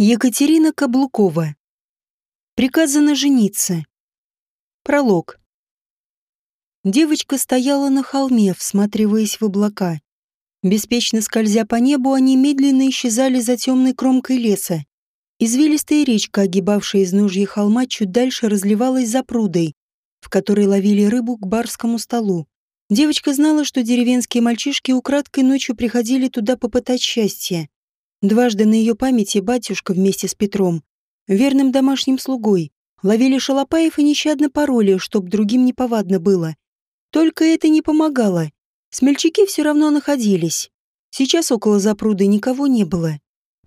Екатерина Каблукова. Приказано жениться. Пролог. Девочка стояла на холме, всматриваясь в облака. Беспечно скользя по небу, они медленно исчезали за темной кромкой леса. Извилистая речка, огибавшая изножье холма, чуть дальше разливалась за прудой, в которой ловили рыбу к барскому столу. Девочка знала, что деревенские мальчишки украдкой ночью приходили туда попытать счастье. Дважды на ее памяти батюшка вместе с Петром, верным домашним слугой, ловили шалопаев и нещадно пароли, чтоб другим не повадно было. Только это не помогало. Смельчаки все равно находились. Сейчас около запруды никого не было.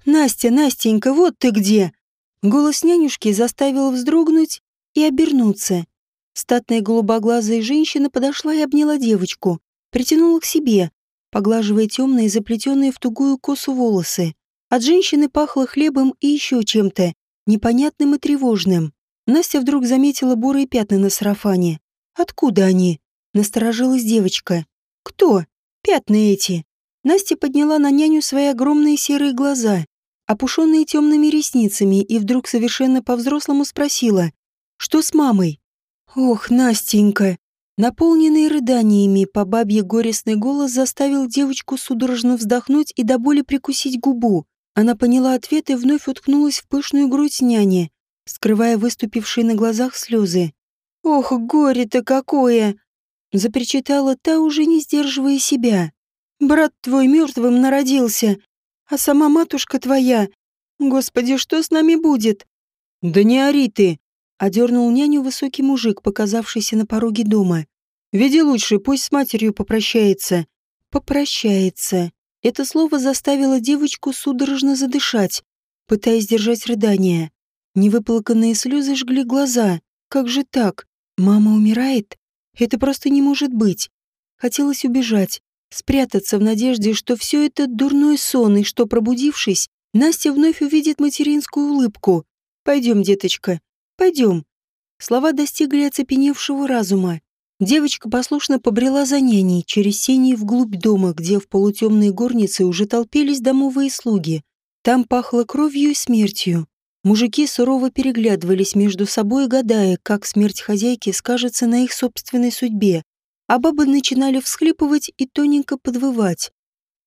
«Настя, Настенька, вот ты где!» Голос нянюшки заставил вздрогнуть и обернуться. Статная голубоглазая женщина подошла и обняла девочку, притянула к себе, поглаживая темные, заплетенные в тугую косу волосы. От женщины пахло хлебом и еще чем-то, непонятным и тревожным. Настя вдруг заметила бурые пятна на сарафане. «Откуда они?» — насторожилась девочка. «Кто? Пятна эти?» Настя подняла на няню свои огромные серые глаза, опушенные темными ресницами, и вдруг совершенно по-взрослому спросила, «Что с мамой?» «Ох, Настенька!» Наполненный рыданиями по бабье горестный голос заставил девочку судорожно вздохнуть и до боли прикусить губу. Она поняла ответ и вновь уткнулась в пышную грудь няни, скрывая выступившие на глазах слезы. «Ох, горе-то какое!» Запричитала та, уже не сдерживая себя. «Брат твой мертвым народился, а сама матушка твоя. Господи, что с нами будет?» «Да не ори ты!» — одернул няню высокий мужик, показавшийся на пороге дома. «Веди лучше, пусть с матерью попрощается». «Попрощается», это слово заставило девочку судорожно задышать, пытаясь держать рыдание. Невыплаканные слезы жгли глаза. Как же так? Мама умирает? Это просто не может быть. Хотелось убежать, спрятаться в надежде, что все это дурной сон, и что, пробудившись, Настя вновь увидит материнскую улыбку. «Пойдем, деточка, пойдем». Слова достигли оцепеневшего разума. Девочка послушно побрела за няней через сени вглубь дома, где в полутемной горнице уже толпились домовые слуги. Там пахло кровью и смертью. Мужики сурово переглядывались между собой, гадая, как смерть хозяйки скажется на их собственной судьбе. А бабы начинали всхлипывать и тоненько подвывать.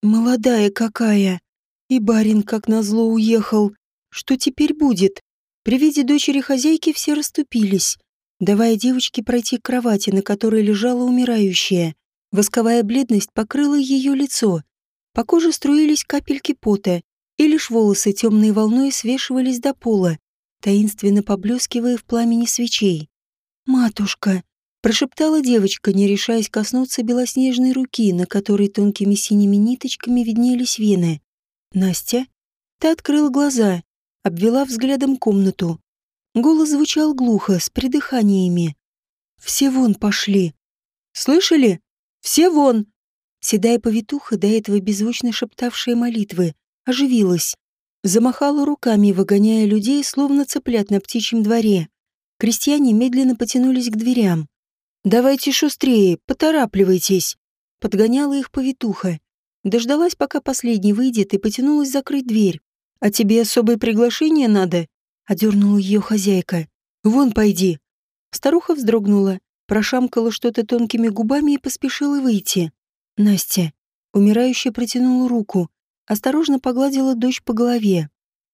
«Молодая какая! И барин, как назло, уехал. Что теперь будет?» При виде дочери хозяйки все расступились давая девочке пройти к кровати, на которой лежала умирающая. Восковая бледность покрыла ее лицо. По коже струились капельки пота, и лишь волосы темной волной свешивались до пола, таинственно поблескивая в пламени свечей. «Матушка!» — прошептала девочка, не решаясь коснуться белоснежной руки, на которой тонкими синими ниточками виднелись вены. «Настя?» Та открыла глаза, обвела взглядом комнату. Голос звучал глухо, с придыханиями. «Все вон пошли!» «Слышали? Все вон!» Седая повитуха, до этого беззвучно шептавшая молитвы, оживилась. Замахала руками, выгоняя людей, словно цыплят на птичьем дворе. Крестьяне медленно потянулись к дверям. «Давайте шустрее, поторапливайтесь!» Подгоняла их повитуха. Дождалась, пока последний выйдет, и потянулась закрыть дверь. «А тебе особое приглашение надо?» Одернула ее хозяйка. «Вон пойди». Старуха вздрогнула, прошамкала что-то тонкими губами и поспешила выйти. Настя, умирающая, протянула руку, осторожно погладила дочь по голове.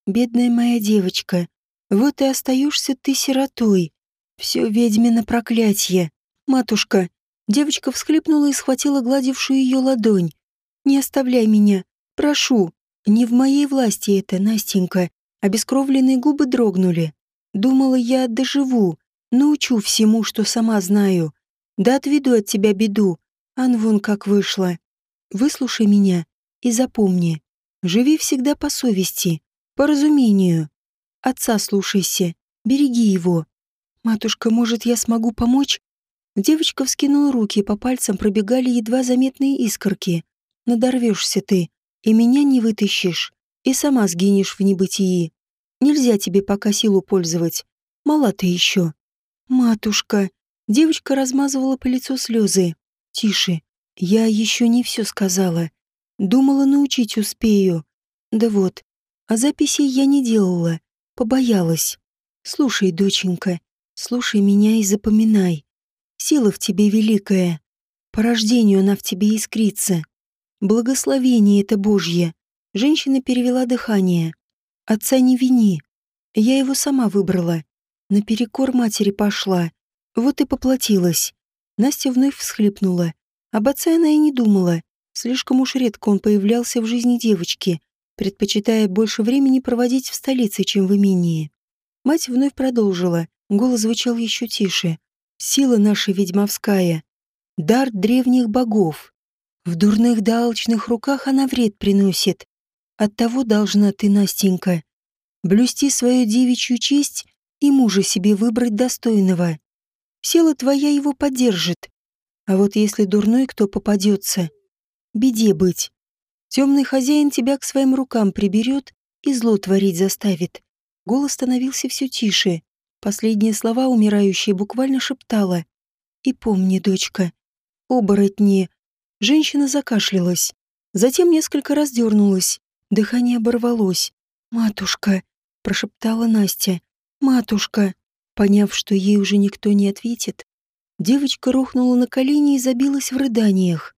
«Бедная моя девочка, вот и остаешься ты сиротой. Все ведьмино проклятие. Матушка». Девочка всхлипнула и схватила гладившую ее ладонь. «Не оставляй меня. Прошу. Не в моей власти это, Настенька. Обескровленные губы дрогнули. Думала, я доживу, научу всему, что сама знаю. Да отведу от тебя беду. Ан вон как вышло. Выслушай меня и запомни. Живи всегда по совести, по разумению. Отца слушайся, береги его. Матушка, может, я смогу помочь? Девочка вскинула руки, по пальцам пробегали едва заметные искорки. Надорвешься ты, и меня не вытащишь и сама сгинешь в небытии. Нельзя тебе пока силу пользовать. Мала ты еще. Матушка. Девочка размазывала по лицу слезы. Тише. Я еще не все сказала. Думала, научить успею. Да вот. А записей я не делала, побоялась. Слушай, доченька, слушай меня и запоминай. Сила в тебе великая. По рождению она в тебе искрится. Благословение это Божье. Женщина перевела дыхание. Отца не вини. Я его сама выбрала. Наперекор матери пошла. Вот и поплатилась. Настя вновь всхлипнула. Об отце она и не думала. Слишком уж редко он появлялся в жизни девочки, предпочитая больше времени проводить в столице, чем в имении. Мать вновь продолжила. Голос звучал еще тише. «Сила наша ведьмовская. Дар древних богов. В дурных да руках она вред приносит. Оттого должна ты, Настенька, блюсти свою девичью честь и мужа себе выбрать достойного. Сила твоя его поддержит. А вот если дурной кто попадется, беде быть. Темный хозяин тебя к своим рукам приберет и зло творить заставит. Голос становился все тише. Последние слова умирающая буквально шептала. «И помни, дочка, оборотни». Женщина закашлялась. Затем несколько раз дернулась. Дыхание оборвалось. «Матушка», — прошептала Настя. «Матушка». Поняв, что ей уже никто не ответит, девочка рухнула на колени и забилась в рыданиях.